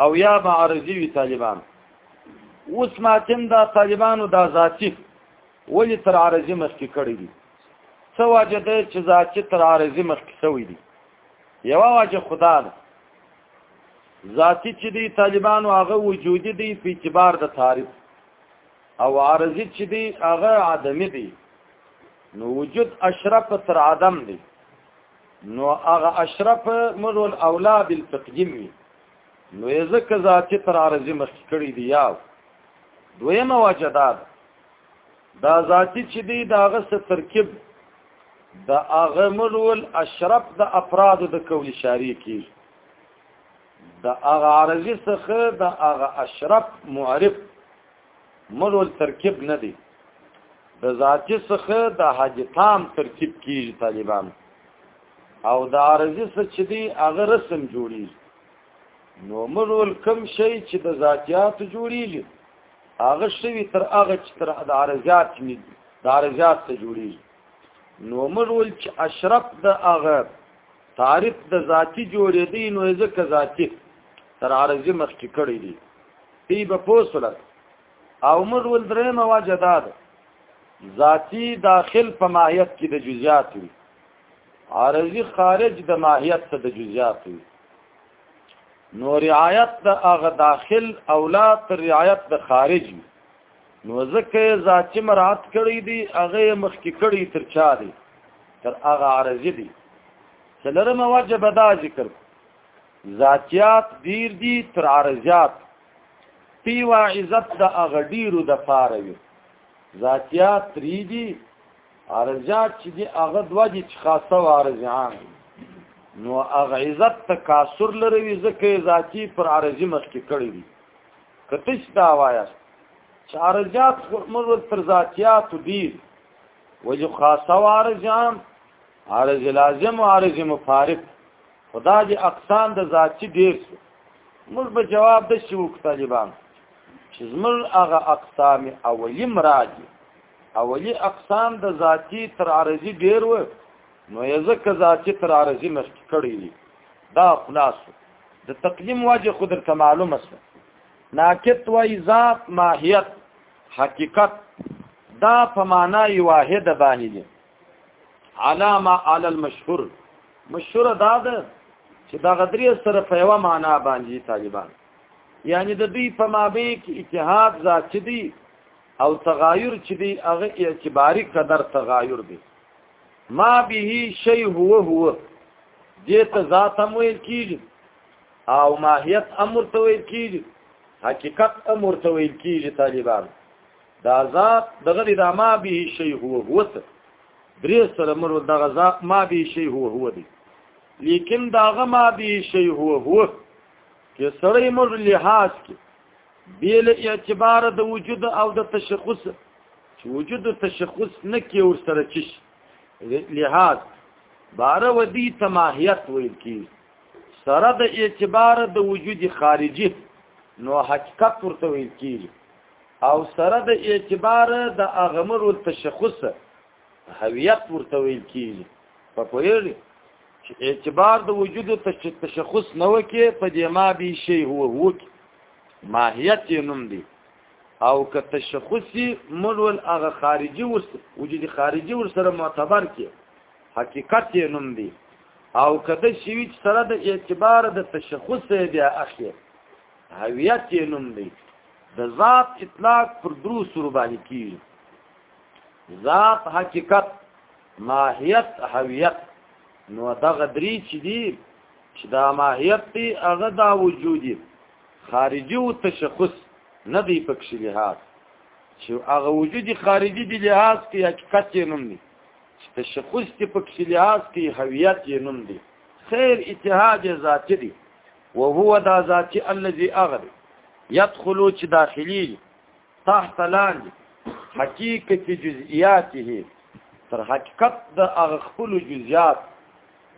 او یا به عرضی وی طالبان اوس ماتم دا طالبانو دا ذاتی ولی تر عرضی مخکې کړی دي څه واجه ده چې ذاتی تر عرضی مخکې شوی دي یو واجه خدا ده ذاتی چې دی طالبانو هغه وجودي دی په اعتبار د تعریف او عارضی چې دی هغه عدمی دی نو وجود اشرف تر عدم دی نو هغه اشرف من الاولا بالتقدیم وی نو یې ځکه ذاتي تر عرضي مخکې کړی دی یاو دویمه وجه دا ده دا ذاتي چې دی دا هغه څه ترکیب د هغه ملول اشرف د افراد د کول شاری کی د هغه عرضي څخه د هغه اشرف معرف ملول ترکیب نه دی د ذاتی څخه د حاجی تام ترکیب کیږي طالبان او د عارضی څخه چې دی هغه رسم جوړي نو ملول کم شي چې د ذاتیات جوړیږي هغه شوی تر هغه چې تر د عارضیات نه د عارضیات ته جوړیږي نو ملول چې اشرف د هغه تعریف د ذاتی جوړې دی نو ځکه ذاتی تر عارضی مخکې کړی دی دی به پوسل او موږ ول درې مواجه دا ده ذاتی داخل په ماهیت کې د جزئیات وي عارضی خارج د ماهیت ته د جزئیات وي نو رعایت د هغه داخل اولا تر رعایت د خارج وي نو ځکه ذاتي مراعات کړی دی هغه مخکې کړی تر چا دی تر هغه عارضی دی څلرمه واجب دا ذکر ذاتیات ډیر دي تر عارضیات پی وا عزت د هغه ډیرو د پاره وي ذاتیات تری دي عارضیات چې دي هغه دوه دي چې خاصه وارض عام نو هغه عزت تکاسر لري ځکه ذاتی پر عارضی مخکې کړی دی کتیس دا وایاست چې عرجات موږ تر ذاتیات دي وجه خاصه عرجان عرج لازم او عرج مفارق خدا دې اقسام د ذاتی ډیر موږ به جواب د شو طالبان چې زمر هغه اقسام اولی مراجي اولی اقسام د ذاتی تر عرضی ډیر و نو یزکه ذاتی تر عرضی مخکې کړی دا خلاصو د تقدیم واجه خود درته معلومه سو ناکت و ذات ماهیت حقیقت دا په معنا واحده باندې دي علامه علی المشهور مشهور دا ده چې دا غدری سره په یو معنا باندې طالبان یعنی د دوی په مابه کې اتحاد ذات دي او تغایر چې دی هغه اعتباری قدر تغایر دی ما به شی هو هو دې ته ذات هم ویل کیږي او ماهیت امر ته ویل کیږي حقیقت امر ته ویل کیږي طالبان دا ذات دغه د ما به شی هو هو ته درې سره مرو دغه ذات ما به شی هو هو دی لیکن داغه ما به شی هو هو کې سړی مر لحاظ کې بیل اعتبار د وجود او د تشخص چې وجود تشخص نه کې ور سره چش لحاظ بار ودی تماهیت ویل کی سره د اعتبار د وجود خارجي نو حقیقت ورته ویل کی او سره د اعتبار د اغمر او تشخص هویت ورته ویل کیږي په پوهیږي چې اعتبار د وجود ته تشخص نه وکي په دې ما به شی هو هو ماهیت نوم دی او که تشخصي مول هغه خارجي ورس وجود خارجي ور سره معتبر کی حقیقت نوم دی او کده شوی چې سره د اعتبار د تشخص بیا اخی هویت نوم دی د ذات اطلاق پر درو سر باندې کیږي ذات حقیقت ماهیت هویت نو دغه درې چې دي چې دا ماهیت دی هغه دا وجود دی خارجي او تشخص نه دی پکې لحاظ چې هغه وجود خارجي دی لحاظ کې حقیقت یې نوم دی چې تشخص دی پکې لحاظ کې هویت یې نوم دی خیر اتحاد ذاتی دی وهو دا ذاتی الذي اغر يدخلوا چې داخلي تحت لاندې حقیقت جزئیاته تر حقیقت د هغه خپل جزئیات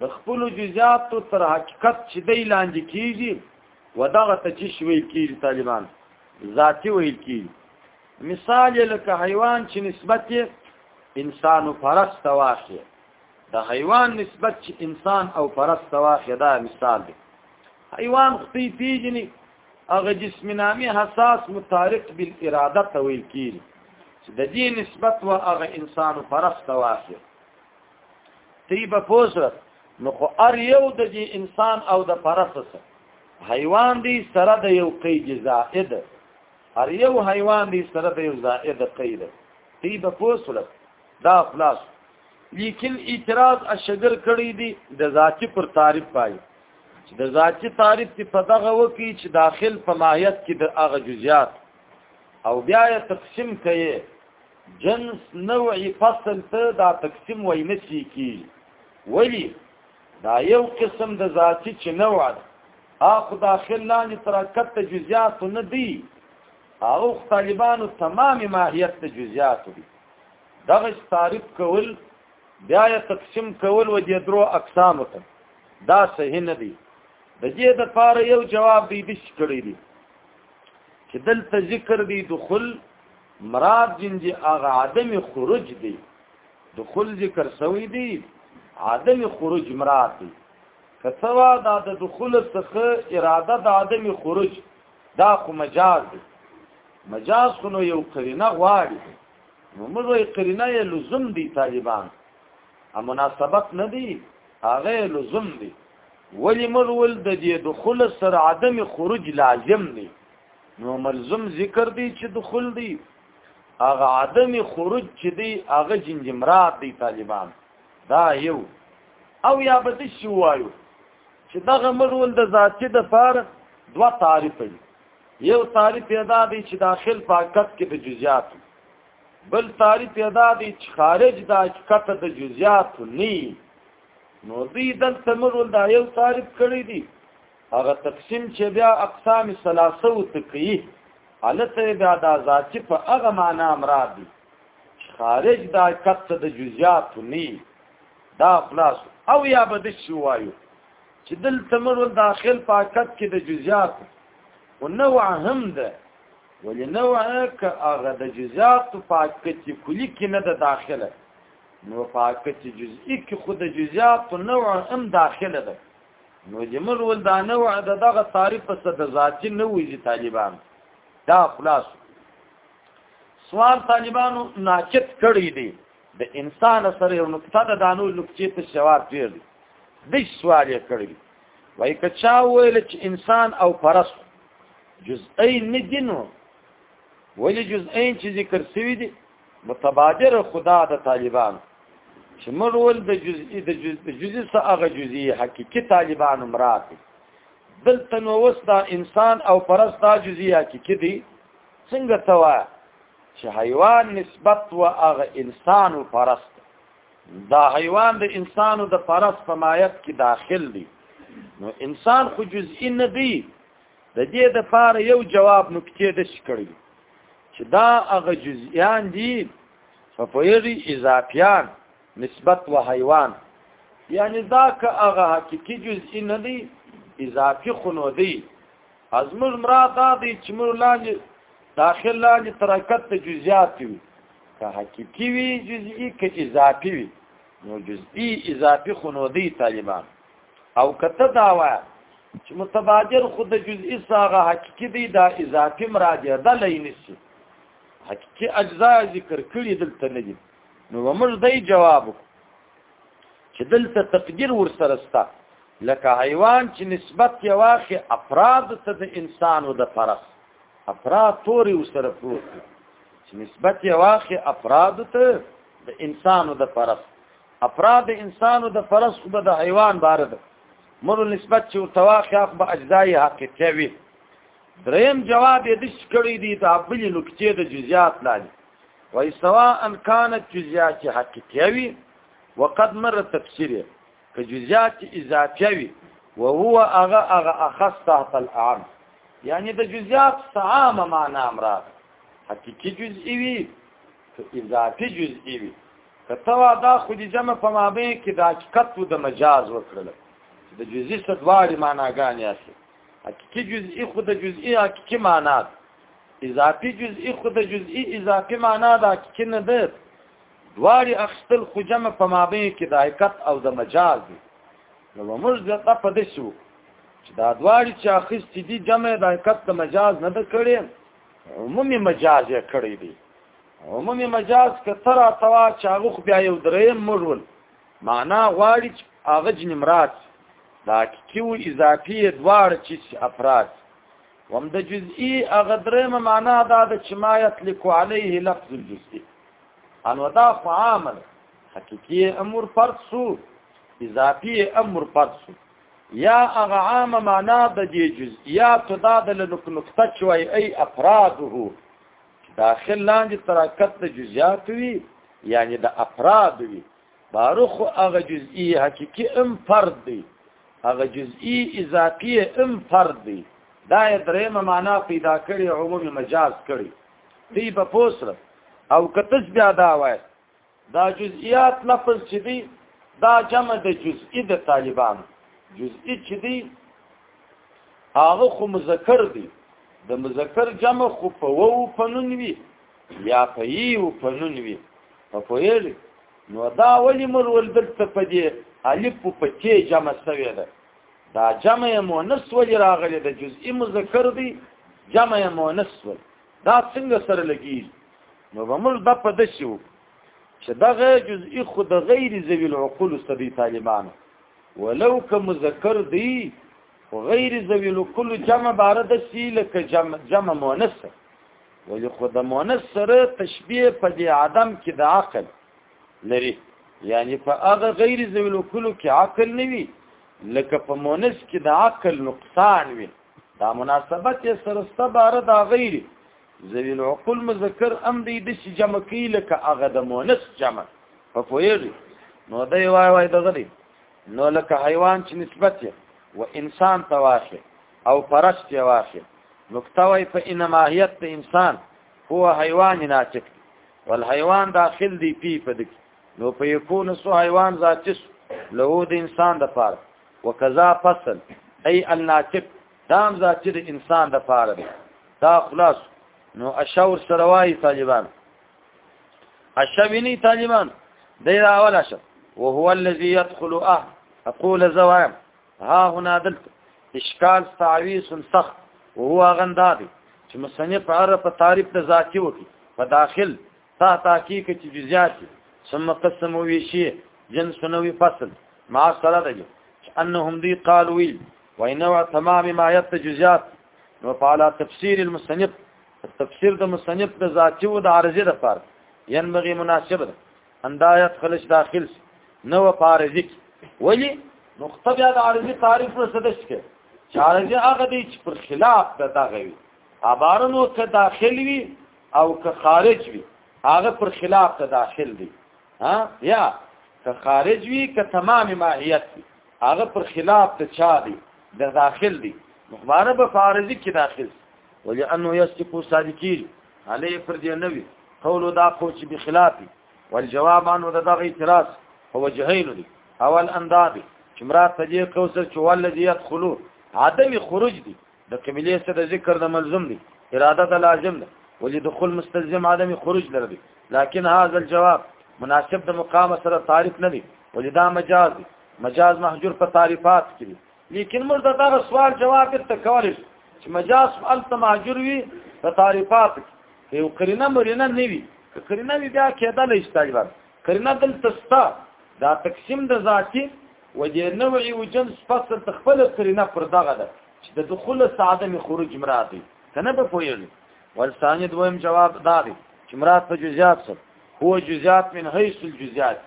د خپل جزئیات تر حقیقت چې دی لاندې کیږي ودغه ته چې شوی کیږي طالبان ذاتی ویل کیږي مثال لکه حیوان چې نسبت انسان او پرست واخی د حیوان نسبت چې انسان او پرست واخی دا مثال دی حیوان خپل پیژني هغه جسم نامي حساس متعارف بالاراده ته ویل کیږي چې د دې نسبت و هغه انسان پرست واخی تی به پوسره نو خو ار یو د دې انسان او د پرست سره حیوان دی سره د یو قید زائد ار یو حیوان دی سره د یو زائد قید تی به پوسره دا خلاص لیکن اعتراض اشګر کړی دی د ذاتی پر تعریف پای چې د ذاتی تعریف ته په دغه وکی چې داخل په ماهیت کې د هغه جزئیات او بیا یې تقسیم کړي جنس نوعی فصل ته دا تقسیم وای نه شي کی ولی دا یو قسم د ذاتی چې نوع ده اخو داخل لاندې ترکت ته جزئیات نه دی او طالبانو تمام ماهیت ته جزئیات دي دغه تعریف کول بیا یې تقسیم کول و دې درو اقسام ته دا صحیح نه دی د دې د پاره یو جواب دی دش کړی دی چې دلته ذکر دی دخول مراد جنجي هغه عدم خروج دی دخول ذکر سوی دی عدم خروج مراد دی کڅوا دا د دخول څخه اراده د عدم خروج دا خو مجاز دی مجاز خو نو یو قرینه غواړي نو موږ یې قرینه یې لزوم دی طالبان ا مناسبت نه دی هغه لزوم دی ولی موږ ول د دې دخول سره عدم خروج لازم دی نو ملزم ذکر دی چې دخول دی هغه عدم خروج چې دی هغه جنجمرات دی طالبان دا یو او یا به شو وایو چې دغه مډول د ذاتي د فار دوه تعریف دي یو تعریف پیدا دی چې داخل په حقیقت کې د جزئیات بل تعریف پیدا دی چې خارج د حقیقت د جزئیات نه نو دې دلته مرول دا یو تعریف کړی دی هغه تقسیم چې بیا اقسام ثلاثه او تقیه حالته بیا د ذاتی په هغه معنا مراد دی خارج د حقیقت د جزئیات نه دا خلاص او یا به د شي وایو چې دلته مرو داخل پاکت کې د جزئیات او نوع هم ده ولې نوع ک هغه د جزئیات پاکت کې کلی کې نه ده داخله نو پاکت جزئی کې خود د جزئیات نوع هم داخله ده نو جمل ول دا نوع د دغه تعریف په صد ذاتی نه وي چې طالبان دا خلاص سوال طالبانو ناچت کړی دی د انسان سره یو نقطه د دانو نقطې په جواب دی د سوال یې کړی وای کچا ویل چې انسان او فرس جزئی نه دي نو ولې جزئی چې ذکر شوی دي متبادر خدا د طالبان چې مرول د جزئی د جزئی سره هغه جزئی حقيقي طالبان مراد دلته نو وستا انسان او فرس دا جزئی حقيقي دي څنګه توا چې حیوان نسبت و هغه انسان او پرست دا حیوان د انسانو د پرست په مایت کې داخل دی نو انسان خو جزئی نه دی د دې د فار یو جواب نکته د شکړی چې دا هغه جزئیان دي په پوری اضافیان نسبت و حیوان یعنی دا که هغه حقیقي جزئی نه دی اضافي خنو دی ازمر مراد دا دی چې مر لاندې داخل لاندې ترکت ته جزئیات وي که حقيقي وي جزئي که اضافي وي نو جزئي اضافي خو نو دی طالبان او کته دا وایي چې متبادر خود د جزئی ساغه حقيقي دی دا اضافي مراجعه ده لینسی حقيقي اجزا ذکر کړی دلته نه دي نو موږ دای جواب چې دلته تقدیر ورسره ستا لکه حیوان چې نسبت یې واخی افراد ته د انسان او د فرس افراد توري ورسره پروت چې نسبت یې واخی افراد ته د انسان او د فرس افراد انسان او د فرس خو به د حیوان بار ده مرو نسبت چې تواخی اخ به اجزای حقیقي وي دریم جواب یې د شکړې دي د ابلي نکته د جزئیات لاندې وای سواء ان كانت جزيات حقيقيه وي وقد مر تفسيره كجزيات اضافيه وي وهو اغا اغا اخص تحت الاعم يعني د جزيات عام معنا امراض حقيقي جزئي وي اضافي جزئي وي کتوا دا خو دي جمع په مابه کې د حقیقت او د مجاز وکړل د جزئي څخه دواړي معناګانې اخلي حقيقي جزئي خو د جزئي حقيقي معنا ده اضافي جزئی خو د جزئی اضافي معنا دا کې نه ده دواړي اخستل خو جمع په مابین کې د حقیقت او د مجاز دي نو موږ د په دې شو چې دا دواړي چې اخست دي جمع د حقیقت د مجاز نه ده کړې عمومي مجاز یې کړی دی عمومي مجاز که تر توا چې هغه خو بیا یو درې مړول معنا غواړي چې هغه جنمرات دا کیو اضافي دواړه چې افراد وم د جزئی هغه درېمه معنا دا ده چې ما یطلق علیه لفظ الجزئی انو دا فعامل حقیقی امر فرد سو اضافی امر فرد سو یا هغه عام معنا د دې جزئیات دا د نقطه چوي ای افراده داخل لاندې تراکت د جزئیات وی یعنی د افراد وی فاروق هغه جزئی حقيقي ام فرد دی هغه جزئی اضافي ام فرد دی دا درېمه معنا پیدا کړي عمومي مجاز کړي دی په پوسره او کتس بیا دا وای دا جزئیات لفظ چې دی دا جمع د جزئی د طالبان جزئی چې دی هغه خو مذکر دی د مذکر جمع خو په وو پنون وی یا په یو په نون وي په پوهېږي نو دا ولې مرول دلته په دې الف په کې جمع شوې ده دا جمع مؤنث ولې راغلي د جزئي مذکر دی جمع مؤنث ول دا څنګه سره لګي نو به موږ د په دشو چې دغه جزئي خو د غیر ذوی العقول سبي طالبان ولو که مذکر دی غیر ذوی العقول جمع بار د سی لکه جمع جمع مؤنث ولی خو د مؤنث سره تشبیه په دې عدم کې د عقل لري یعنی په هغه غیر ذویل کلو کې عقل نه وي لکه په مؤنث کې د عقل نقصان وي دا مناسبت یې سره ستباره دا غیر ذویل عقل مذکر ام دې د شي جمع کې لکه هغه د مؤنث جمع په فویری نو دا وای وای دغه دی نو لکه حیوان چې نسبت یې و انسان تواشه او پرست یې واخې نکته وای په انماهیت د انسان هو حیوان ناطق والحیوان داخل دی پی په دکی نو په یکون سو حیوان ذاتس له د انسان د پاره وکذا فصل ای الناطق دام ذات د انسان د پاره دی دا خلاص نو اشور سروای طالبان اشوینی طالبان دی دا اول اشو وهو الذي يدخل اه اقول زوام ها هنا دلته اشکال تعویز سخت وهو غندا دی چې مصنف عرب په تعریف د ذاتی وکي په داخل تا تحقیق چې جزئیات ثم قسم وی شی جنس نوې فصل ما سره دی انهم دی قالو وی وینو تمام ما یت جزئیات نو په اړه تفسیر المصنف تفسیر د مصنف د ذاتی او د عارضه لپاره ينبغي مناسبه اندایت خلش داخل نو پارزی ولی نقطه بیا د عارضی تعریف نه سدش کې چارجه هغه دی چې پر خلاف د دغه وي عبارنو که داخل وي او که خارج وي هغه پر خلاف ته داخل دی ها یا که خارج وي که تمام ماهیت وي هغه پر خلاف ته چا دی د داخل دی مخبره به فارزي کې داخل ولانه یستقو صادقی علی پر دې نوی قول دا خو چې بخلاف والجواب عنه دا دغه اعتراض په وجهین دي اول انداد چې مراد ته دې قوسر چې ولذي يدخلو عدم خروج دي د قبلې سره د ذکر د ملزم دي اراده د لازم ده ولې دخول مستلزم عدم خروج لري دي لكن هذا الجواب مناسب د مقام سره تعریف نه دي ولې دا مجاز دي مجاز محجور په تعریفات کې دي لیکن موږ دا دغه سوال جواب ته کولای شو چې مجاز الته ماجور وي په تعریفات کې یو قرینه مرینه نه وي قرینه وي بیا کېدا نه استجواب قرینه دل تستا دا تقسیم د ذاتی و دې نوعي او جنس فصل تخپل قرینه پر دغه ده چې د دخول ساده می خروج مراد دي کنه په پویل ولسانه دویم جواب دا دی چې مراد په جزئیات سره هو جزئیات من حيث الجزئیات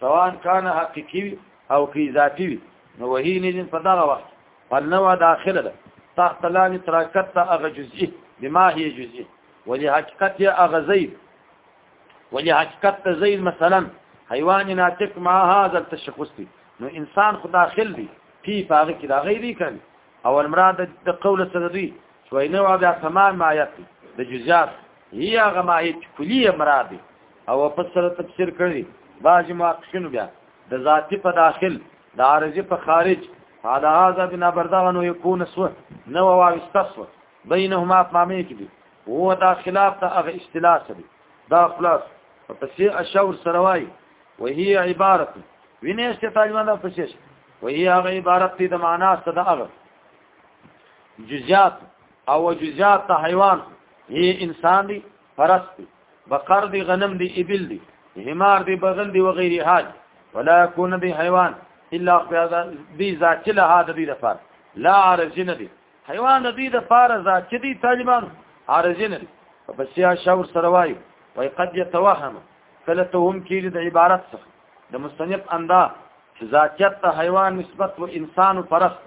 سواء كان حقيقي او کی اضافي وي نو وهي نجن په دغه وخت فالنوع داخله ده تحت لام تراکت ته هغه جزئي بما هي جزئي ولي حقیقت هي هغه زید ولي حقیقت ته زید مثلا حیوان ناطق مع هذا التشخص دي نو انسان خو داخل دي فی فارق کې دا غیري کړي او المراد د قول سره دي شوي نو بیا تمام ما یقي د جزئیات هي هغه ما هي کلیه مراد او په سره تفسیر کړی بعض محققین بیا د ذاتی په داخل د عارضی په خارج على هذا بنا بردغه نو يكون سو نو او استسو بينهما فهمه کې دي هو دا خلاف ته هغه اصطلاح سره دا خلاص په تفسیر اشور سروای وهي عبارت وینې چې طالبان دا پسیش وهي هغه عبارت دي د معنا صدا هغه جزئیات او جزئیات ته حیوان هي انسان دي فرس دی بقر دی غنم دی ابل دی حمار دی بغل دی وغیره حاج ولا يكون دی حیوان الا دی ذات له هذا دی دفار لا عارضین دی حیوان دی دفار ذات چې دی طالبان عارضین دی بس یا شاور سره وای وای قد يتوهم کله ته هم کې د عبارت څخه د مستنیب اندا ذاتیت ته حیوان نسبت و انسان و فرست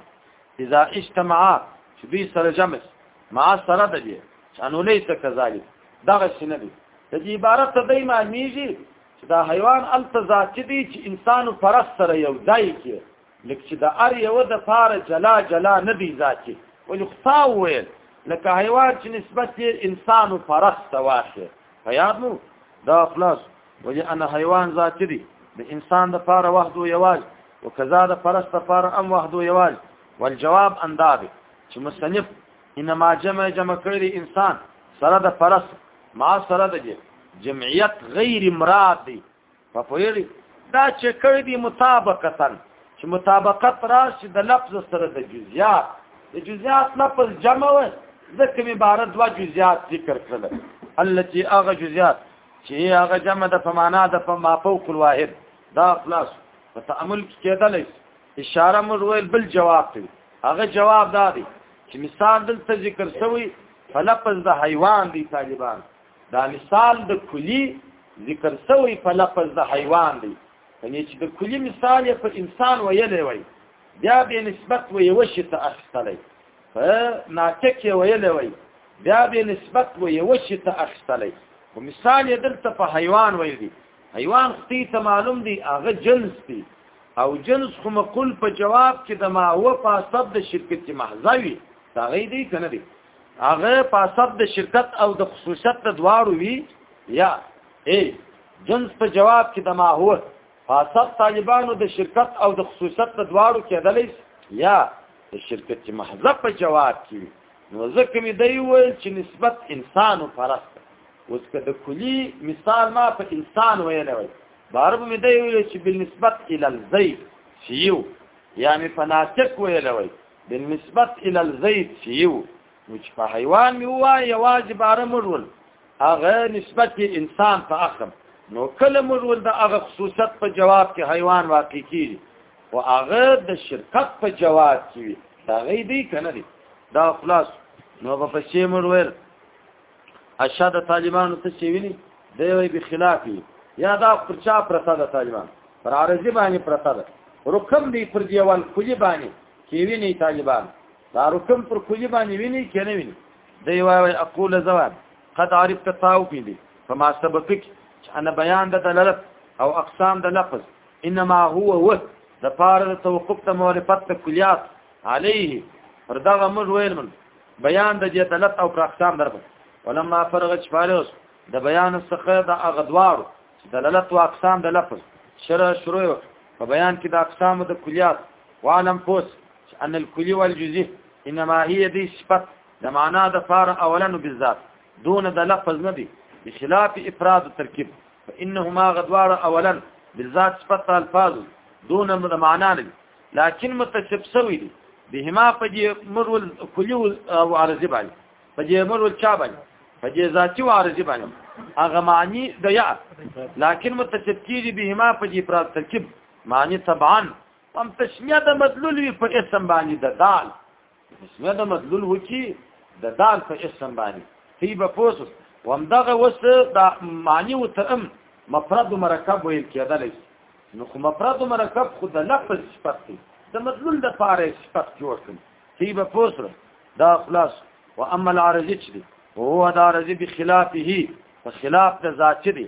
اذا اجتمعا چې دوی سره جمع ما سره د دې چانو ليس كذلك دغه شنه دي د دې عبارت ته دی معنیږي چې دا حیوان التزات دي چې انسان پرس سره یو ځای کې لکه چې د ار یو د پاره جلا جلا نه دی ذاتي ولې خطا ویل لکه حیوان چې نسبت یې انسان پرس ته واشه حیات نو دا خلاص ولې انا حیوان ذات دي د انسان د پاره وحده یواز وکذا د پرس د پاره ام وحده یواز والجواب اندابه چې مصنف انما جمع جمع کړی انسان سره د فرس ما سره د جمعیت غیر مراد دی په پوری دا چې کړی دی مطابقتا چې مطابقت راشي د لفظ سره د جزئیات د جزئیات لفظ جمع و ځکه عبارت دوا جزئیات ذکر کړل التي اغه جزئیات چې هغه جمع د فمانا د فما فوق الواحد دا خلاص په تامل کې کېدلې اشاره موږ ویل بل جواب دی هغه جواب دا دی چې مثال دلته ذکر شوی په لفظ د حیوان دی طالبان دا مثال د کلی ذکر شوی په لفظ د حیوان دی یعنی چې د کلی مثال یې په انسان ویلې وای بیا به نسبت و یو شي ته اخستلې په ناټک یې ویلې وای بیا به نسبت و یو شي ته اخستلې او مثال یې دلته په حیوان ویل دي حیوان ختی ته معلوم دی هغه جنس دی او جنس خو مقول په جواب کې د ما هو په سبب د شرکت محضوي دا غي دی کنه دی هغه په سبب د شرکت او د خصوصیت د دواړو وی یا ای جنس په جواب کې د ما هو په سبب طالبانو د شرکت او د خصوصیت د دواړو کېدلې یا د شرکت محض په جواب کې نو ځکه مې دی ویل چې نسبت انسان او پرست اوس که د کلی مثال ما په انسان ویلی وای بارب مې دی ویل چې بالنسبت الى الزید چې یو یا مې په ناطق ویلی وای بالنسبت الى الزید چې یو نو چې په حیوان مې ووایه یوازې باره موږ ول هغه نسبت یې انسان ته اخلم نو کله موږ ول د هغه خصوصیت په جواب کې حیوان واقع کیږي او هغه د شرکت په جواب کې وي دا غي دی کنه دی دا خلاص نو په پښې موږ ول اشاد طالبانو ته چې ویلي دی وی به خلاف یا دا پر چا پرتا ده طالبان پر عارضی باندې پرتا ده رکم دی پر دیوال کلی باندې کې ویني طالبان دا رکم پر کلی باندې ویني کې نه ویني دی وی اقول زوان قد عرفت تاوبي دي فما سبقك انا بيان د دلالت او اقسام د لفظ انما هو هو د پاره د توقف ته معرفت کلیات عليه پر دغه موږ ویل من بیان د جدلت او پر اقسام دربه ولما فرغ چفارس د بیان څخه د اغدوارو چې دلالت او اقسام د لفظ شرع شروع په بیان کې د اقسام د کلیات وعلم پوس ان الکلی والجزئی انما هي دي صفت د معنا د فار اولا بالذات دون د لفظ نه دي بخلاف افراد الترکیب فانهما غدوار اولا بالذات صفت الفاظ دون د معنا نه لكن متصف سوي دي بهما په دې مر ول کلی او عارضی باندې په دې مر ول چا باندې په دې ذاتی او عارضی باندې هغه معنی د یا لكن متصف کیږي بهما په دې پر ترکیب معنی طبعا هم تسمیه د مدلول وی په اسم باندې د دال اسمه د مدلول وکي د دال په اسم باندې هی به پوسس ومدغه وس د معنی او تم مفرد مرکب ویل کېدل نو خو مفرد مرکب خو د لفظ صفت دی د مدلول د پاره صفت جوړ کړي هی به پوسس دا خلاص واما العرض چې دی هو دا عرض بخلافه په خلاف د ذات دی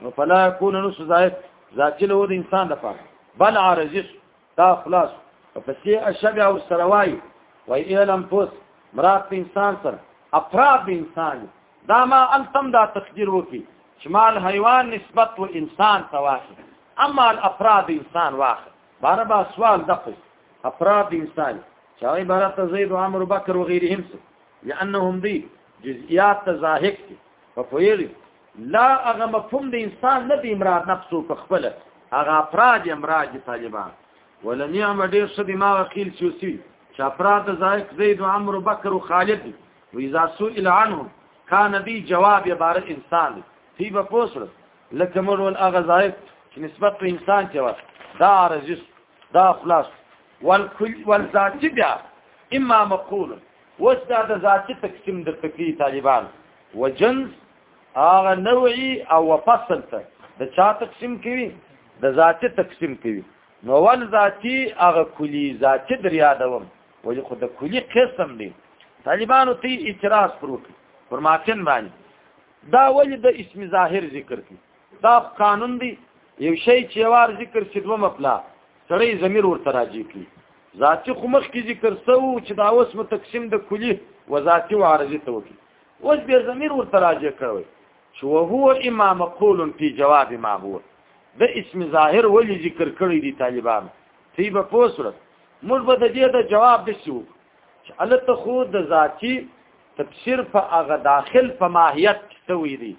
نو فلا يكون نو سزايت ذاتي له د انسان لپاره بل عارض دا خلاص فسي اشبع او سروای وای اعلم پوس مراد په انسان سره افراد د انسان دا ما انتم دا تقدیر وکي چې مال حیوان نسبت و انسان ته واخی اما الافراد انسان واخی بار با سوال دقی افراد انسان چې عبارت زید و عمرو بکر و غیرهم سره لانهم دی جزئیات تزاهق دي په پویل لا هغه مفهوم د انسان نه دی مراد نفس او خپل هغه افراد امراج طالبان ولم يعم ډیر څه دي ما وکیل سیوسی چې افراد زایق زید او عمرو بکر او خالد دي و اذا سئل عنهم کان دی جواب عبارت انسان دی فی به پوسر لکه مور ول هغه زایق چې نسبت په انسان کې و دا رجس دا خلاص والکل والذات بیا اما مقول وسدا د ذاتی تقسیم د تکلیف طالبان وجنس هغه نوعي او فصل ته د چا تقسیم کوي د ذاتي تقسیم کوي نو ول ذاتي هغه کلی ذاتي دریا دوم ولې خو د کلی قسم دی طالبانو ته اعتراض پروت پر ماکن باندې دا ولې د اسم ظاهر ذکر کی دا قانون دی یو شی چې وار ذکر شي دوه مپلا سړی ضمیر ورته راځي کی ذاتي خو مخ کې ذکر سو چې دا اوس متقسم د کلی و ذاتي و عارضي ته وکړي اوس به ضمیر ورته راجع کوي چې وهو اما مقول فی جواب ما هو د اسم ظاهر ولی ذکر کړی دی طالبان تی به پوسره موږ به د دې د جواب دسو چې الته خو د ذاتی تفسیر په هغه داخل په ماهیت توی دی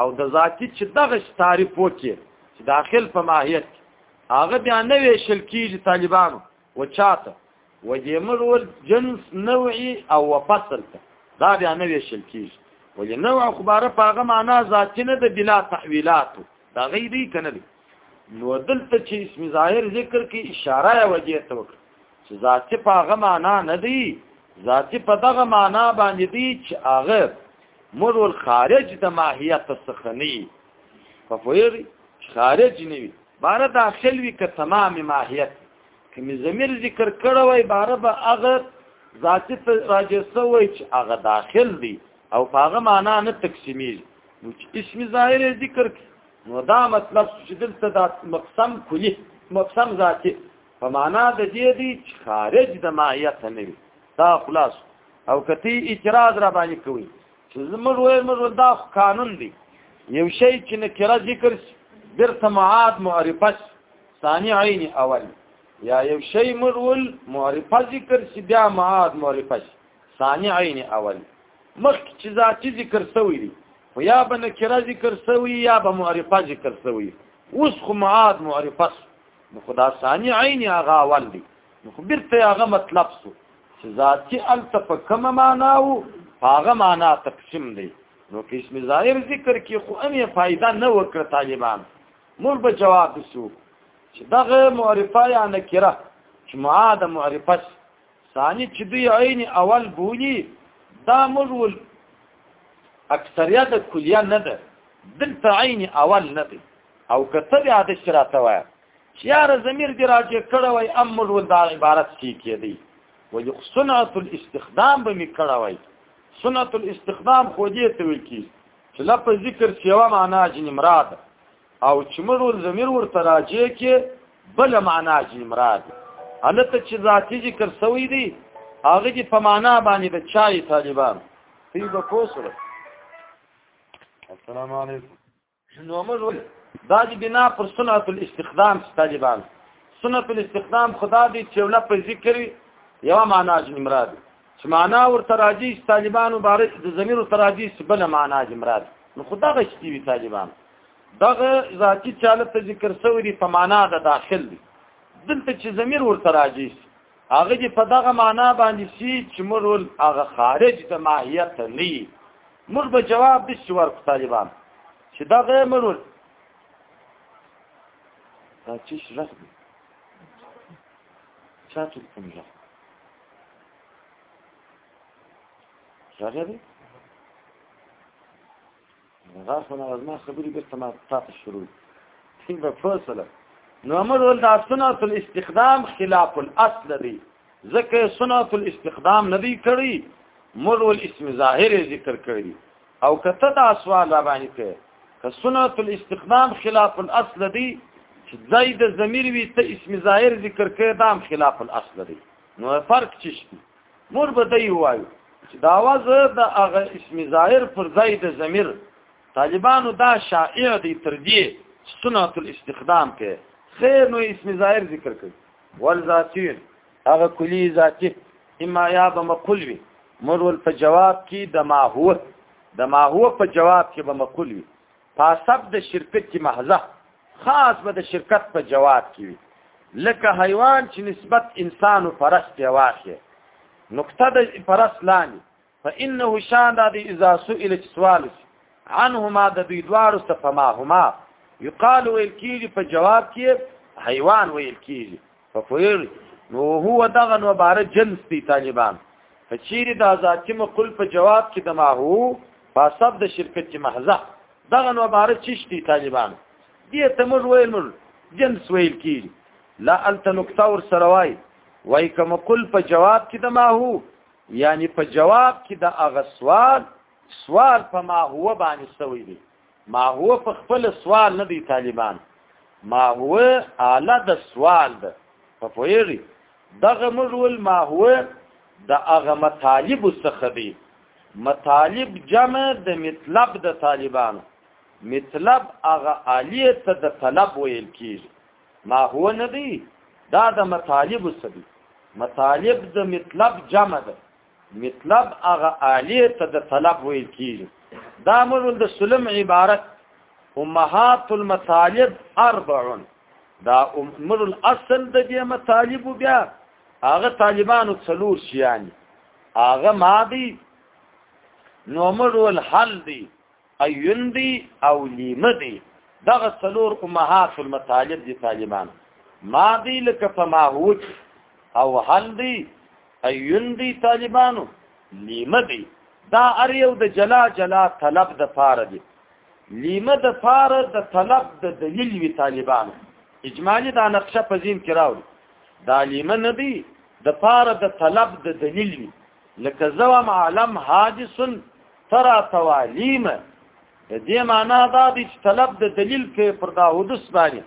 او د ذاتی چې دغه تعریف وکړي چې داخل په ماهیت هغه بیا نه ویشل کیږي طالبانو و چاته و دې مرول جنس نوعي او وفصل ته دا بیا نه ویشل کیږي ولې نوع خبره په هغه معنا ذاتي نه ده بلا تحویلات دا غیبی کنه دی نو دلته چې اسم ظاهر ذکر کې اشاره یا وجه ته وکړه چې ذاتي په هغه معنا نه دی ذاتي په دغه معنا باندې دی چې هغه مرول خارج د ماهیت څخه نه په فویر خارج نه وي بار داخل وی که تمام ماهیت که می زمیر ذکر کړه وای بار به هغه ذاتی راجه سوی چې هغه داخل دی او هغه معنا نه تقسیمیږي نو چې اسم ظاهر ذکر کی نو دا مطلب چې دلته دا مقسم کلی مقسم ذاتی په معنا د دې دی چې خارج د ماهیت نه وي دا خلاص او کتی اعتراض را باندې کوي چې زموږ وایي موږ دا قانون دی یو شی چې نکره ذکر شي درته معاد معرفه ثاني عین اول یا یو شی مرول معرفه ذکر شي بیا معاد معرفه ثاني عین اول مخکې چې ذاتی ذکر شوی دی خو یا به نکره ذکر شوی یا به معرفه ذکر شوی اوس خو معاد معرفه نو خدا ثاني عین هغه اول دی نو خو بیرته هغه مطلب سو چې ذاتی الته په کومه معنا وو هغه معنا تقسیم دی نو که اسم ظاهر ذکر کې خو امې فائدہ نه وکړه طالبان مور به جواب وسو چې دغه معرفه یا نکره چې معاد معرفه ثاني چې دوی عین اول بولی دا مور ول اکثریت کلیه نه ده دلته عین اول نه ده او کتب عادت شراته وایي چیار ضمیر دی راجع کړه وای ام مول دا عبارت سی کېدی وای صنعت الاستخدام به می کړه وای صنعت الاستخدام خو دې ته ویل کی چې لپس ذکر سیوا معنا جن مراد او چې مول ضمیر ورته راجع کې بل معنا جن مراد البته چې ذاتی ذکر سوی دی هغه دې په معنا باندې د چای طالبان په کوسره السلام علیکم نو موږ ول دا د بنا پر سنت الاستخدام طالبان سنت الاستخدام خدا دې چې ولا په ذکر یو معنا جن مراد چې معنا ورته راځي طالبان مبارک د ضمیر ورته راځي بل معنا جن مراد نو خدا غشتي وي طالبان دغه ذاتی چاله ته ذکر سوري په معنا د داخل دي دلته چې ضمیر ورته راځي هغه چې په دغه معنا باندې سي چې مرول هغه خارج د ماهیت نه موږ به جواب د څو ورکو طالبان چې دا غیر مرول دا چې شرح دي چاته کوم ځای راغلی غاښونه زما خبرې بېرته ما تا ته شروع ټینګ به پوه سله نو امر ول دا سنت الاستخدام خلاف الاصل دی ځکه سنت الاستخدام نه دی کړی مر ول اسم ظاهر ذکر کړی او کته دا سوال را باندې کوي که سنت الاستخدام خلاف الاصل دی چې ځای د ضمیر وي ته اسم ظاهر ذکر کړي دا هم خلاف الاصل دی نو فرق چی شته نور به دی وایو چې دا واز د هغه اسم ظاهر پر ځای د ضمیر طالبانو دا شائع دی تر دې سنت الاستخدام کې خیر نو اسم ظاهر ذکر کړي ول ذاتین هغه کلی ذاتی اما یا به مقول وي مرول په جواب کې د ما هو د ما هو په جواب کې به مقول وي پاسب د شرکت کی محضه خاص به د شرکت په جواب کی وي لکه حیوان چې نسبت انسان او فرس ته واخی نقطه د فرس لانی فانه شان د دی اذا سئل سوال عنهما د دوی دوار څخه ما هما یقال ویل کیږي په جواب کې حیوان ویل کیږي په پویر نو هو دغه نو بار جنس دی طالبان فچیر د ذاتی مقل په جواب کې د ما هو په سب د شرکت کې محضه دغه نو بار چشتي طالبان دې ته موږ ویل موږ جنس ویل کیږي لا انت نقطه ور سره وای وای کوم کل په جواب کې د ما هو یعنی په جواب کې د اغه سوال سوال په ما هو باندې سوی دی ما هو په خپل سوال نه دی طالبان ما هو اعلی د سوال ده په پویری دغه مجول ما هو د هغه مطالب څخه دی مطالب جمع د مطلب د طالبانو مطلب هغه عالیه ته د طلب ویل کیږي ما هو نه دی دا د مطالب څخه دی مطالب د مطلب جمع ده مطلب هغه عالی ته د طلب ویل کیږي دا موږ د سلم عبارت امهات المطالب اربع دا امر الاصل د دې مطالب بیا هغه طالبانو څلور شیان هغه ماضی نو امر الحل دی ایندی او لیمه دی دغه څلور امهات المطالب دي طالبان ما دی لکه په ماهوت او هل دی ایندی طالبانو لیمه دی دا ار یو د جلا جلا طلب د پاره دی لیمه د پاره د طلب د دلیل وی طالبانو اجمالی دا نقشه په ذهن کې راوړي دا لیمه نه دی د پاره د طلب د دلیل وی لکه زوام عالم حادث ترا توالیم د دې معنا دا دی چې طلب د دلیل کې پر دا حدوث باندې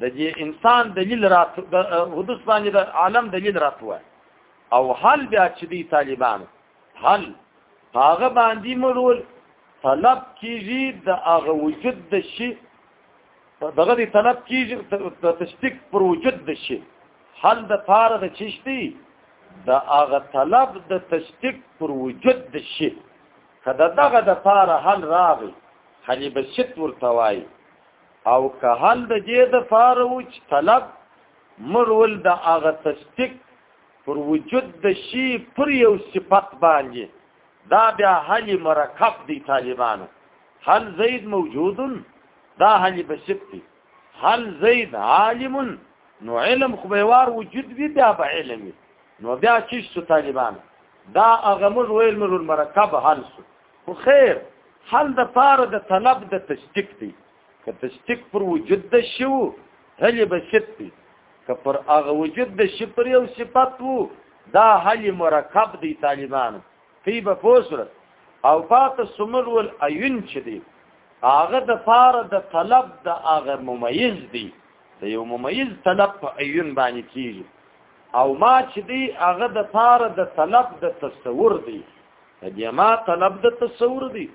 د دې انسان دلیل رات د حدوث باندې د عالم دلیل راتوه او حل بیا چې دی طالبان حل هغه باندې مرول طلب کیږي د هغه وجود د شي دغه دي طلب کیږي د تشتیک پر وجود د شي حل د پاره د چشتي د هغه طلب د تشتیک پر وجود د شي کله دغه د پاره حل راغی حلی بشت ورته وای او که حل د دې د پاره و چې طلب مرول د هغه تشتیک پر وجود د شي پر یو صفت باندې دا بیا حل مرکب دی طالبانو هل زید موجود دا هل په صفت دی هل زید عالم نو علم خو به وار وجود وی بیا به علم نو بیا چې څو طالبان دا هغه موږ ویل موږ مرکب هل سو خو خیر هل د پاره د طلب د تصدیق دی که تصدیق پر وجود د شو هل به صفت دی که پر هغه وجود د شپر یو صفت وو دا هل مرکب دی طالبانو فی بفوسر او فات سمر ول عین چې دی هغه د فار د طلب د هغه ممیز دی د یو ممیز طلب په عین باندې کیږي او ما چې دی هغه د فار د طلب د تصور دی د ما طلب د تصور دی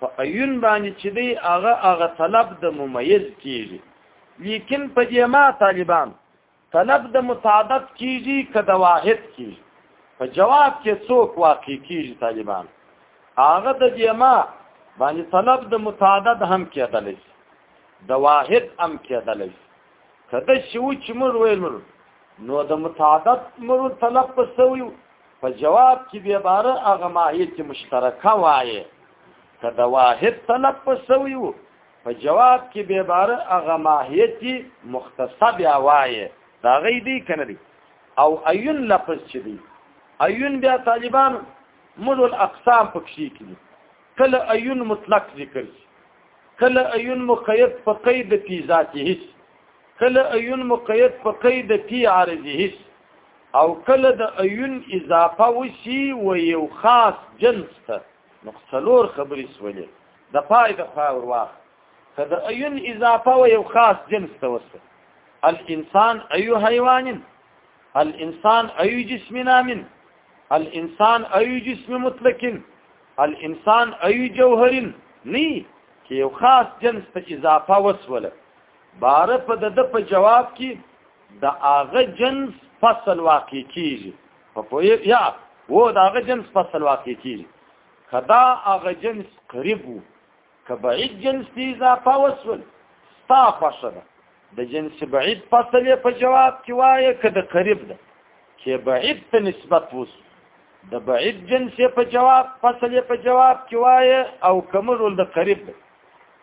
په عین باندې چې دی هغه هغه طلب د ممیز کیږي لیکن په دې ما طالبان طلب د متعدد کیږي که د واحد کی په جواب کې څوک واقع کیږي طالبان هغه د دیما باندې طلب د متعدد هم کېدل شي د واحد هم کېدل شي کله چې و چې مر ویل مر نو د متعدد مر طلب په سوی په جواب کې به بار هغه ماهیت مشترکه وایي کله واحد طلب په سوی په جواب کې به بار هغه ماهیت مختصه بیا وایي دا غي دی کنه دی او ایون لفظ چې دی ایون بیا طالبان مول الاقسام پکشي کې کله ایون مطلق ذکر شي کله ایون مقید په قید فی ذاته کله ایون مقید په قید فی عارضه او کله د ایون اضافه وشي و یو خاص جنس ته نو څلور خبرې سولې د پای د خاور واخ که د ایون اضافه و یو خاص جنس ته وسه الانسان ایو حیوان الانسان ایو جسم نامن الانسان ایو جسم مطلق الانسان ایو جوهر نی که یو خاص جنس ته اضافه وسوله بار په د په جواب کې د هغه جنس فصل واقع کیږي په یا و د هغه جنس فصل واقع کیږي کدا هغه جنس قریب وو که بعید جنس دی اضافه وسول ستا خوښه ده د جنس بعید فصل په جواب کې وایي که د قریب ده چې بعید ته نسبت وس د بعید جنس په جواب فصل په جواب کې وایي او کمرول د قریب ده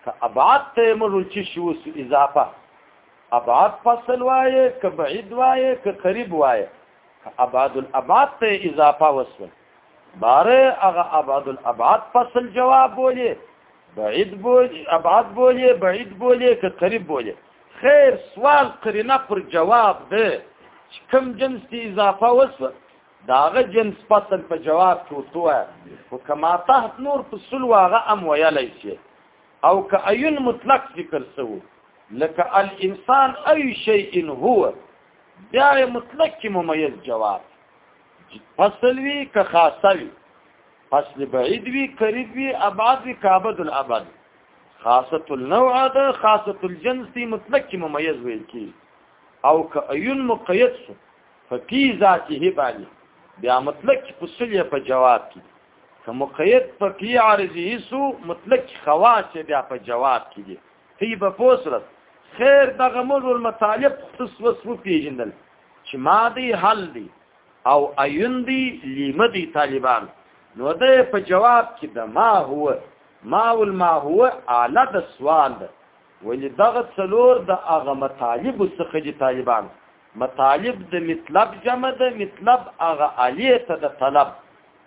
که ابعاد ته مرول چې شو وس اضافه ابعاد فصل وایي که بعید وایي که قریب وایي که ابعاد الابعاد ته اضافه وسول باره هغه ابعد الابعاد فصل جواب بولی بعید بولی ابعاد بولی بعید بولی که قریب بولی خیر سوال قرینه پر جواب ده چې کم جنس تی اضافه وسوه داغه جنس فصل په جواب چوتوه او کما تحت نور فصل واغه ام ویلی شي او که ایون مطلق ذکر سو لکه الانسان ای شیء هو بیا مطلق کی ممیز جواب فصل وی که خاصه وی فصل بعید وی قریب وی ابعاد وی کابد الابد خاصه النوع ده خاصه الجنس دی مطلق کی ممیز ویل کی او که ایون مقید سو ففی ذاته بالی بیا مطلق کی فصل په جواب کی که مقید ففی عارضی سو مطلق خواص بیا په جواب کی دی هی به پوسرت خیر دغه موږ ول مطالب خصوص وسو پیژندل چې ماضی حل دی او ایندی لیمه دی طالبان نو ده په جواب کې د ما هو ما ول ما هو اعلی د سوال ده ولی دغه څلور د هغه مطالب څخه دي طالبان مطالب د مطلب جمع ده مطلب هغه عالیه ته د طلب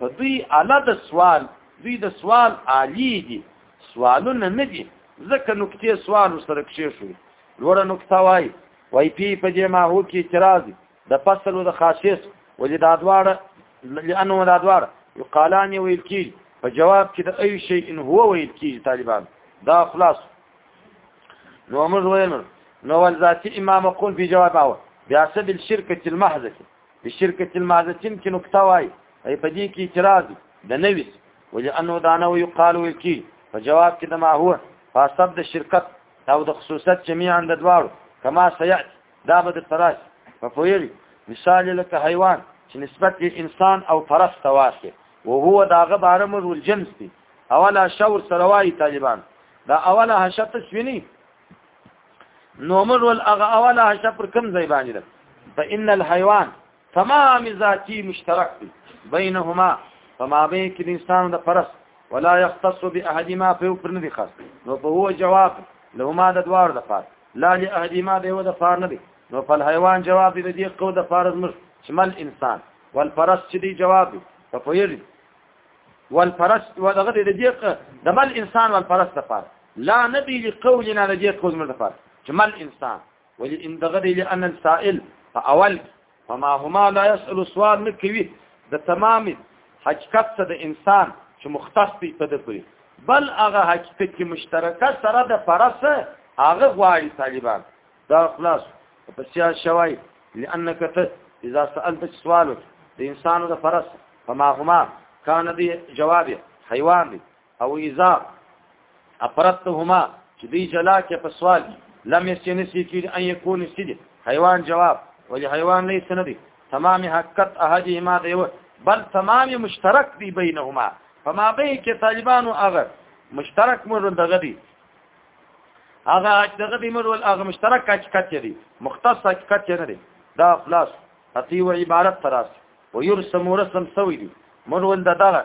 په دوی اعلی د سوال دوی د سوال عالی دي سوالونه نه دي ځکه نکتې سوالو سره کښې شوي لوړه نکته وای وای پی په دې ماهو کې اعتراض د فصل او د خاصیت ولې دا دواړه لانه دا دواړه یقالان ویل کی په جواب کې د ای شی ان هو ویل کی طالبان دا خلاص نو موږ ویل نو ول ذاتی امام قول په جواب او بیا سبل شرکت المحذفه په شرکت المازتین کې نقطه وای ای په دې کې اعتراض د نویس ولې انو دانه وی قال وی کی په جواب کې د ما هو فاسب د شرکت او د خصوصیت جميعا د دوار کما سيات دا به د تراش په فویل مثال لکه حیوان چې نسبت یې انسان او فرس ته واسه او هو دا غبره مر الجنس دي اوله شور سره وای طالبان دا اوله هشت سوینی نو مر ول اغه اوله حشره پر کم ځای باندې ده فان الحيوان تمام ذاتي مشترک دي بينهما فما بين کې انسان د فرس ولا يختص باحدهما په پر نه دي خاص نو په هو جواب لهما د دوار د فار لا لاحدهما د یو د فار نه دي نو په الحيوان جواب دي د قو د فارز مر شمل انسان والفرس چې دي جواب دي په فيري والفرس ودغه د دې د مل انسان والفرس د فار لا ندی لقولنا د دې قول مرده فار چې مل انسان ولې ان دغه دی لأن السائل فاول فما هما لا يسأل سوال نه کوي د تمام حقیقت څخه د انسان چې مختص دی په دې پوری بل هغه حقیقت چې مشترکه سره د فرس هغه غواړي طالبان دا خلاص په سیا شوی لانك ته اذا سالت سوال د انسان د فرس فما هما كان دي جواب حيوان دي او اذا اپرتهما چې دی جلا کې په سوال لم يسنسي کې ان يكون سيدي حیوان جواب ولی حیوان نه سندي تمام حقت احدهما دی بل تمام مشترک دی بینهما فما بین کې طالبان او اغه مشترک مور دغه دی هغه دغه دی مور هغه مشترک حقیقت دی مختص حقیقت نه دی دا خلاص اتی و عبارت تراس و يرسم رسم سوی دی مور ول دغه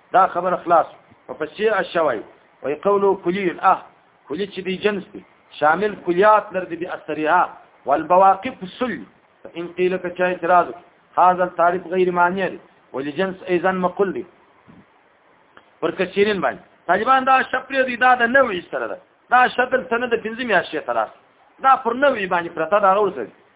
دا خبر خلاص په پسې اشوي وي قولو کلی اه کلی چې دی جنس دی شامل کلیات لر دی اثرها والبواقف سل ان قيل لك چا اعتراض هذا التعريف غير معنی دی ولجنس ايضا مقل دی پر کثیرین باندې طالبان دا شپری دی دا د نوې سره ده دا شکل سند د 15 میاشتې تراس دا پر نوې باندې پرتا دا راوړل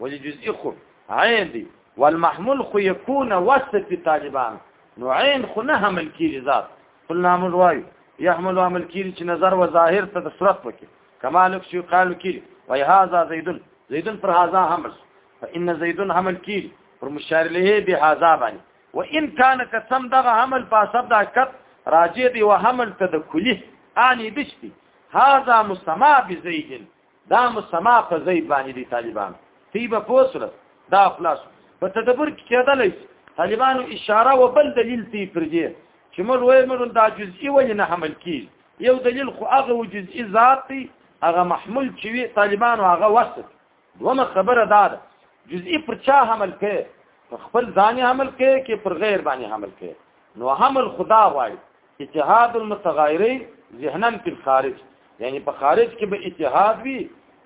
ولی جزئی خو عین دی والمحمول خو یکون وصف په طالبان نو عین خو نه حمل کیږي ذات قلنا موږ وایو يحمل عمل کیږي چې نظر و ظاهر ته د صورت وکي کما لک شو قالو کیږي وای هاذا زیدن زیدن پر هاذا حمل فان زیدن حمل کیږي پر مشار له به هاذا باندې وان كان قسم دغه حمل په سب د حقیقت راجع دی و حمل ته د کلی اني دشتي هاذا مسما بزیدن دا مسما په ځای باندې دي طالبان تی به پوسره دا خلاص په تدبر کې کېدلې طالبانو اشاره او بل دلیل تی پرځي چې موږ وایو موږ دا جزئی ولې نه حمل کیږي یو دلیل خو هغه جزئی ذات دی هغه محمول چې وی طالبانو هغه وسط دومره خبره دا ده جزئی پر چا حمل کوي خپل ځاني حمل کوي کې پر غیر باندې حمل کوي نو حمل خدا وایي اتحاد المتغیری ذهنا فی الخارج یعنی په خارج کې به اتحاد وي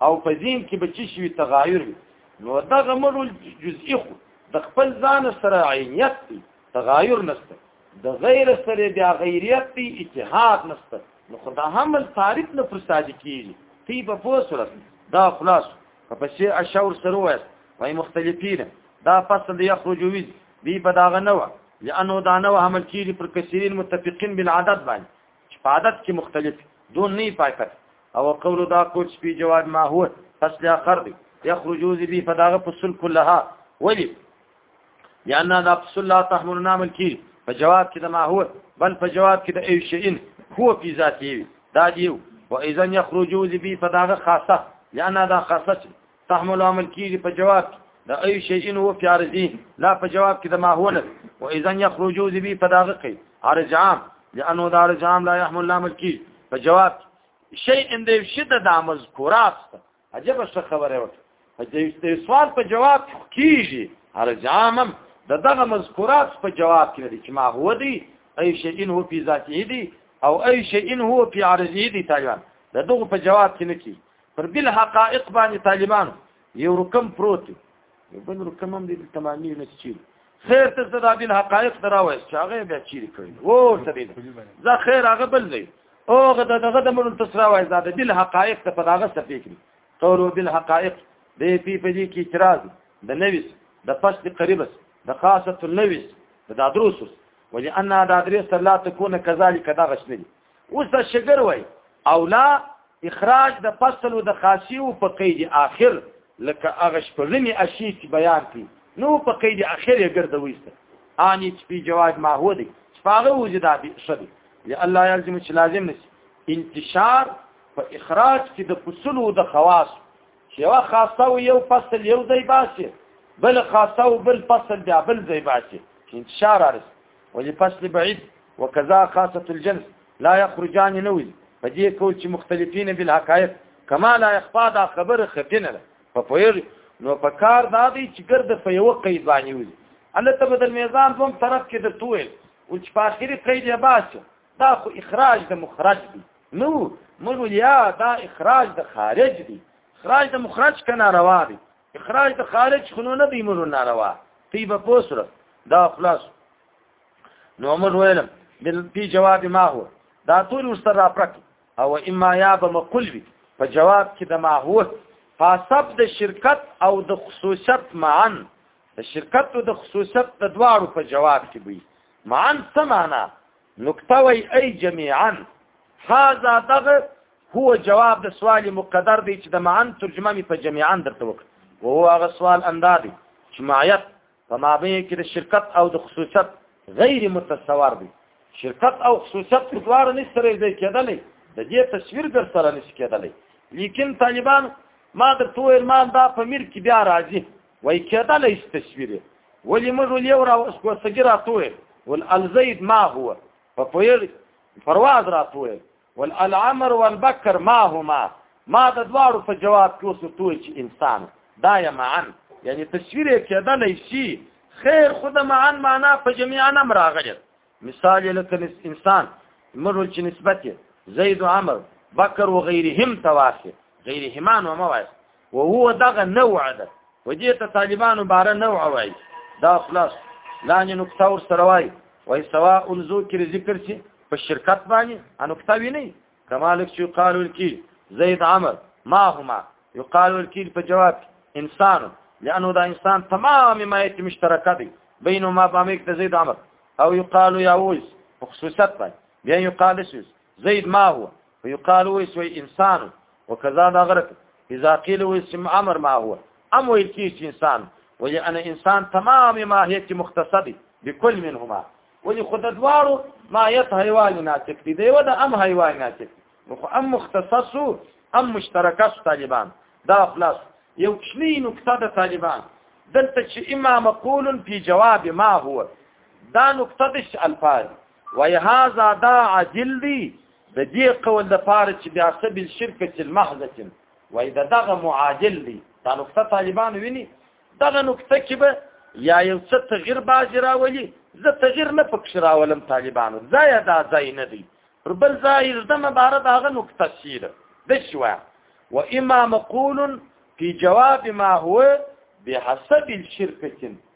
او په ذهن کې به چی شي تغایر وي نو دغه مرول جزئی خو د خپل ځان سره عینیت دی تغایر نشته د غیر سره بیا غیریت دی اتحاد نشته نو خدا هم تعریف نه پر صادق کیږي تی په پوسره دا خلاص په پسې اشور سره وایي مختلفین دا فصل یخرجوي دی په داغه نوع لانه دا نو عمل کیږي پر کثیرین متفقین بالعدد باندې چې په عدد کې مختلف دون نه پاکت او قول دا کول سپی جواب ما هو پس لا خرد یخرجو ذی فداغه فصل كلها ولی لانه دا فصل لا تحمل نعمل کی په جواب کې د ما هو بل په جواب کې د ای شئین هو فی ذاتی دا دیو و اذا یخرجو ذی فداغه خاصه لانه دا خاصه تحمل عمل کیږي په جواب کې د اي شيء هو في عارضي لا په جواب کې د ما هو نه و اذا يخرجو ذبي فداغه کوي عارض عام لانه د عارض عام لا يحمل لا ملکي په جواب شيء ان د شده د مذکورات عجب څه خبره وکړه د سوال په جواب کیږي عارض عام د دغه مذکورات په جواب کې دي چې ما هو دي اي شيء هو في ذاته دي او اي شيء هو في عارضي دي تایوان د دغه په جواب کې نه کی پر دې حقائق باندې طالبان یو رقم پروت یو بل رقم هم دې تمامي نه چی خیر ته زدا دې حقائق دراوي چې هغه بیا چیرې کړی او ته دې زه خیر هغه بل نه او غدا دغه د مونږ تسرا وای زاده دل حقایق ته پداغه څه فکر قولو دل حقایق د پی په دې کې اعتراض د نویس د فصل قریبس د خاصه النویس د دادروسس ولي ان د ادریس لا تكون كذلك دا غشنه اوس دا شګر وای او لا اخراج د فصل او د خاصي او په قید اخر لکه هغه شپږمې اشی چې بیان کړي نو په قید اخر یې ګرځوي ست ان چې په جواب ما هو دی فاغه وجود ابي شدي یا الله یلزم چې لازم نشي انتشار په اخراج کې د فصل او د خواص چې یو خاصه او یو فصل یو ځای باسي بل خاصه او بل فصل بیا بل ځای باسي انتشار ارس ولې فصل بعید وکذا خاصه الجنس لا يخرجان نوي په دې کول چې مختلفین بل حقایق کما لا يخفا دا خبره خفینه ده په پویر نو په کار دا دی چې ګرد په یو قید باندې وي الله ته بدل میزان هم طرف کې د توې او چې په اخري قید یې باسه دا خو اخراج د مخرج دی نو موږ یا دا اخراج د خارج دی اخراج د مخرج کنه روا دی اخراج د خارج خنو نه دی موږ ناروا تی به پوسره دا خلاص نو موږ ویلم بل په جواب ما هو دا ټول ورسره راپرک او اما یا به مقل وي په جواب کې د ما هو فاسب د شرکت او د خصوصیت معن د شرکت او د خصوصیت د دواړو په جواب کې وي معن څه معنا نقطه وی ای جميعا هاذا دغه هو جواب د سوال مقدر دی چې د معن ترجمه می په جميعا درته وکړه او هغه سوال اندادي چې معیت په مابین کې د شرکت او د خصوصیت غیر متصور دی شرکت او خصوصیت په دوار نه سره ځای کېدلی د دې تصویر در سره نشي کېدلی لیکن طالبان ما د تویر مان دا په میر کې بیا راځي وای کېدلی شي تصویر ولی موږ ولې ورا وسکو سګرا تویر ول الزید ما هو په پویر پرواز را تویر والامر والبکر ما هما ما د دواړو په جواب کې اوس توې چې انسان دا یا معن یعنی تصویر کېدلای شي خیر خود معن معنا په جميعا امر راغلی مثال لکه انسان مرو چې نسبت زید و عمر بکر و غیرهم تواسه غیرهما نو ما وایي وهو دغه نوع ده وجه ته طالبانو باره نوع وای دا خلاص لاندې نقطه ور سره وای وای سواء ذکر ذکر شي په شرکت باندې نقطه ویني کمالک چې قالو کی زید عمر ما هما یقالو کی په جواب انسان لانه دا انسان تمام ما یت مشترکه دی بینه ما بامیک د زید عمر او یقالو یاوز خصوصت باندې بیا یقال شوز زيد ما هو ويقال ويسوي انسان وكذا دا غرت اذا قيل ويسم امر ما هو ام ويل کیږي چې انسان ولی انا انسان تمام ماهیت مختصدی بكل منهما ولی خود دوارو ماهیت حیوان ناتک دی دیو دا ام حیوان ناتک نو خو ام مختصص ام مشترکات طالبان دا خلاص یو کلی نقطه د طالبان دلته چې اما مقول فی جواب ما هو دا نقطه د الفاظ وای هاذا دا عاجل دی د دې قول د پاره چې بیا سبیل شرکت المحضه وای دا دغه معاجل دی دا نقطه طالبان ویني دغه نقطه کې به یا یو څه تغیر باز راولي زه تغیر نه پکښ راولم طالبانو ځای دا ځای نه دی بل ځای زده مبارد هغه نقطه سیره د شوا و اما مقول فی جواب ما هو بحسب الشرکه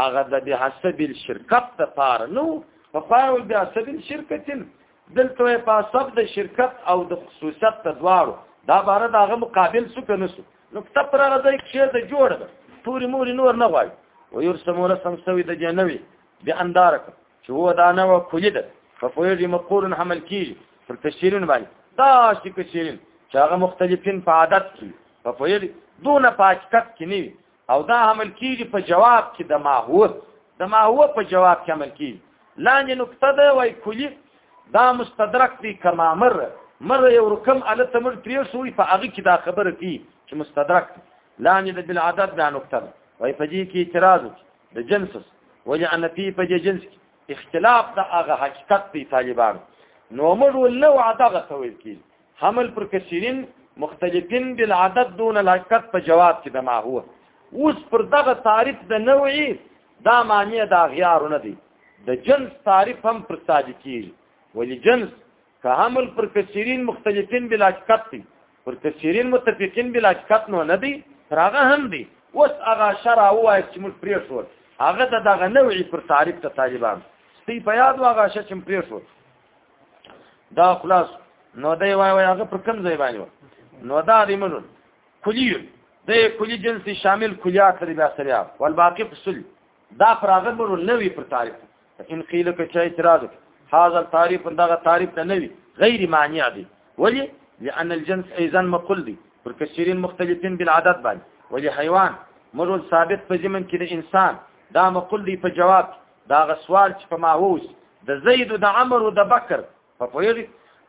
هغه د بحسب الشرکت د پار نو په پاول بحسب الشرکت دلته په حساب د شرکت او د خصوصیت د دواړو دا باره دغه مقابل څه کنه سو نو کتاب پر هغه ځای کې د جوړ ده پوری مور نور نه غواړي و يرسمو رسم سوي د جنوي د اندارک چې هو دا نه و کوی ده په پوری مقورن حمل کیږي پر تشیرین باندې دا شي کشیرین چې هغه مختلفین په عادت کې په پوری دونه پاکت کې نه او دا عمل کیږي په جواب کې د ما هو د ما هو په جواب کې عمل کیږي لاندې نقطه ده وای کلی دا مستدرک دی کما مر مر یو رقم ال تمر تریو شوی په هغه کې دا خبره کی چې مستدرک لاندې د بل عدد دا نقطه ده وای په دې کې اعتراض د جنس وجه ان فی په جنس کې اختلاف د هغه حقیقت دی طالبان نو موږ ولو عدغه تویل کی حمل پر کثیرین مختلفین بالعدد دون الحقت په جواب کې د ما هو اوس پر دغه تعریف د نوعی دا معنی د اغیار نه دی د جنس تعریف هم پر ثابت کیږي ولی جنس که حمل پر کثیرین مختلفین بالحقت دی پر کثیرین متفقین بالحقت نو نه دی تر هغه هم دی اوس هغه شرع وای چې موږ پرې شو هغه دغه نوعی پر تعریف ته طالبان ستې په یاد واغه شې چې پرې شو دا خلاص نو دی وای وای هغه پر کوم ځای باندې نو دا دی موږ کلی د کلی جنس شامل کلیات لري بیا سریا والباقی فصل دا فراغ موږ نوې پر تعریف ان قیل ک چا اعتراض هاذا تعریف دغه تعریف نه نوې غیر معنی دی ولی لان الجنس ايضا مقل دی پر کثیرین مختلفین بالعدد باندې ولی حیوان مرول ثابت په زمن کې د انسان دا مقل دی په جواب دا غسوال چې په ماوس د زید او د عمر او د بکر په پویری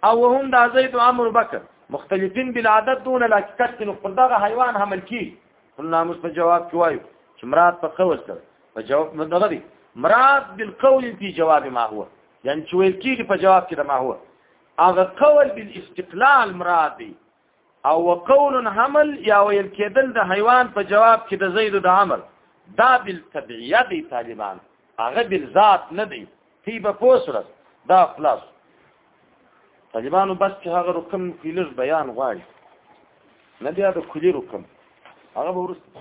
او هم د زید او عمر بکر مختلفین بل عادت دون الحقیقت کې خپل دغه حیوان حمل کی خپل ناموس په جواب کې وایو چې مراد په قول سره په جواب مدغه دی مراد بالقول فی جواب ما هو یعنی چې ویل کیږي په جواب کې د ما هو هغه قول بالاستقلال مراد دی او وقول حمل یا ویل کېدل د حیوان په جواب کې د زید د عمر دا بل تبعیه دی طالبان هغه بل ذات نه دی تی به پوسره دا خلاص طالبانو بس چې هغه رقم کلیل بیان غواړي نه بیا د کلی رقم هغه ورسته